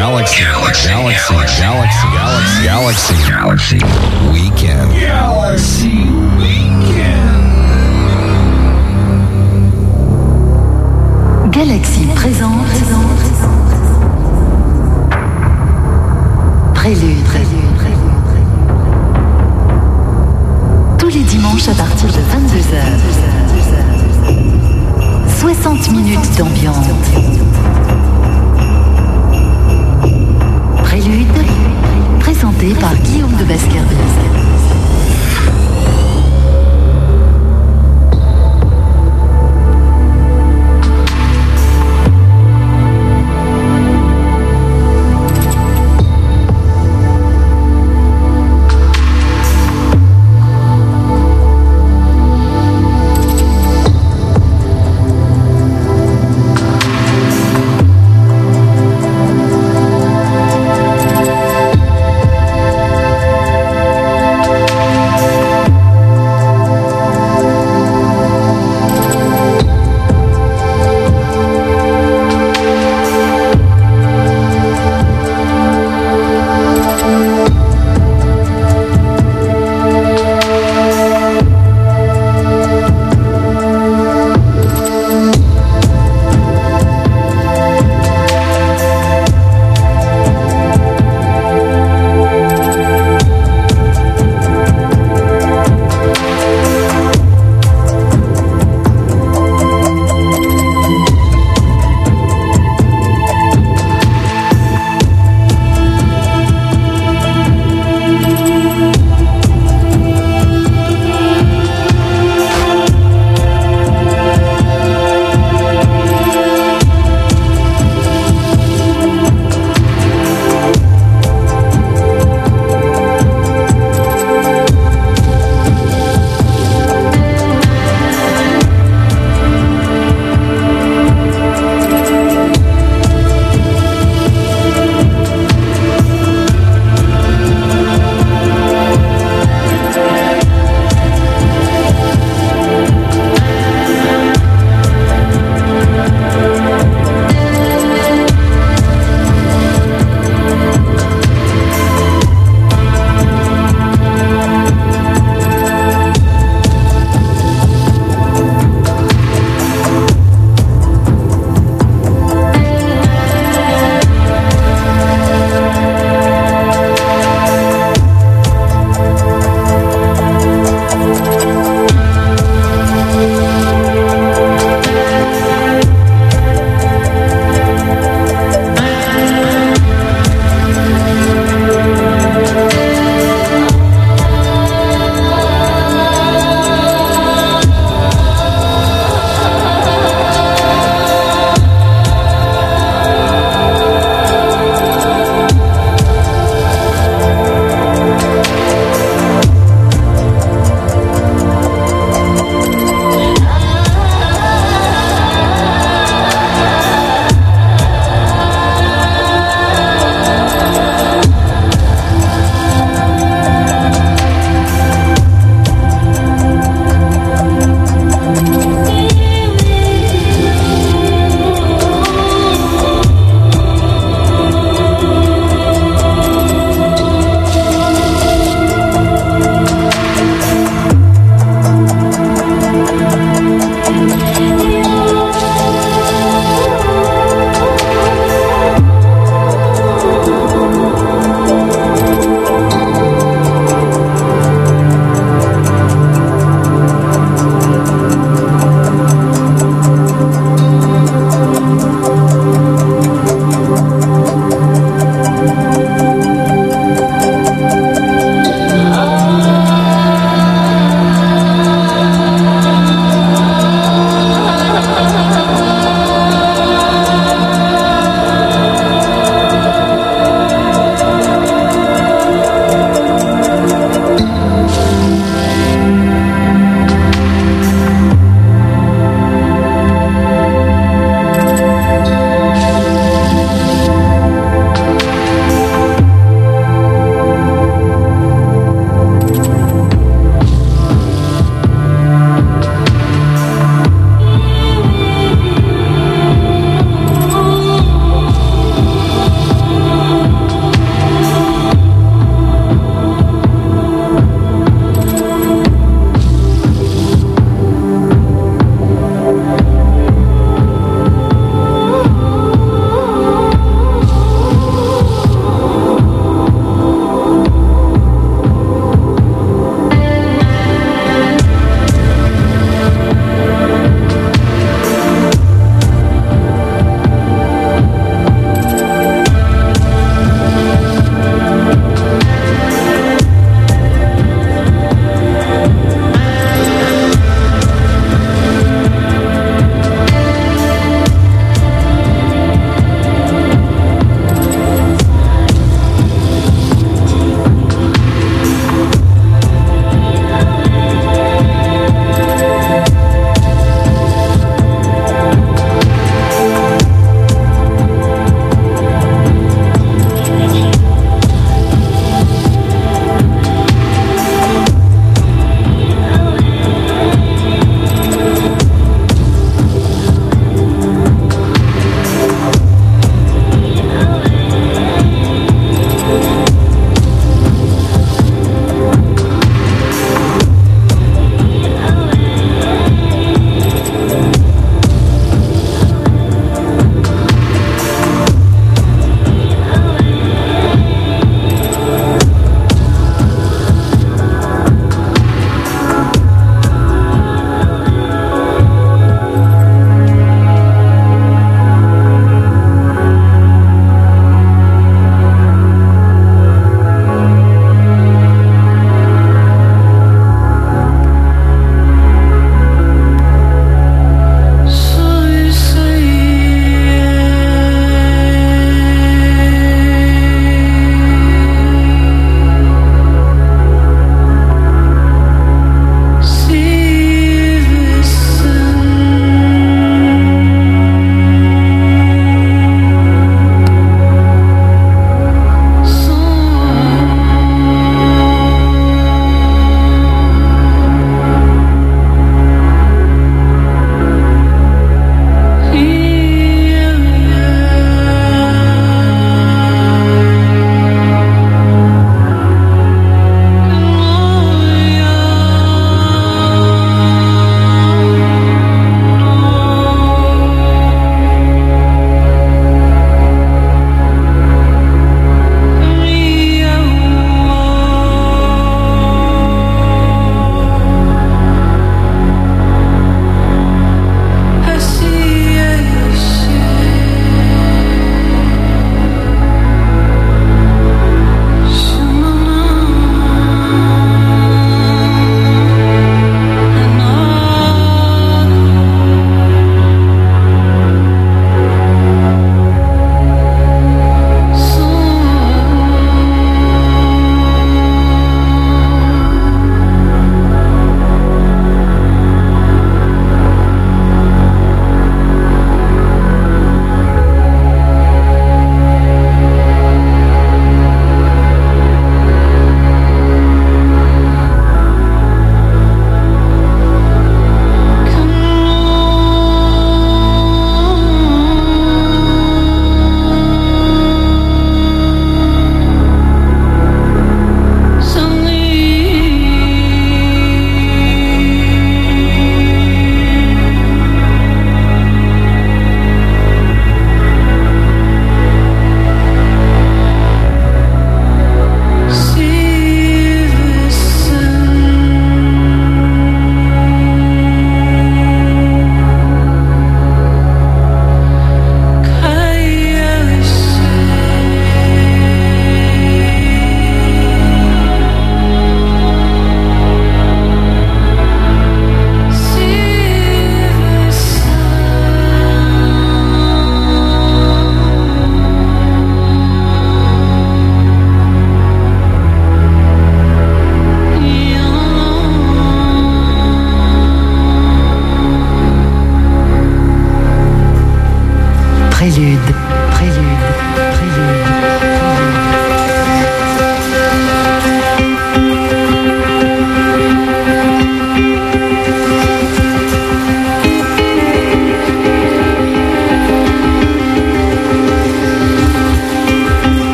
Galaxy. Galaxy. Galaxy. Galaxy. Galaxy. Galaxy. Weekend. Galaxy Weekend. Galaxy présente. Prélude. Tous les dimanches à partir de 22h. 60 minutes d'ambiance. Présenté par Guillaume de Baskerville.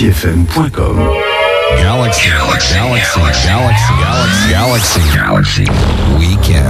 forum.galaxyfm.com. Galaxy, Galaxy, Galaxy, Galaxy, Galaxy, Galaxy.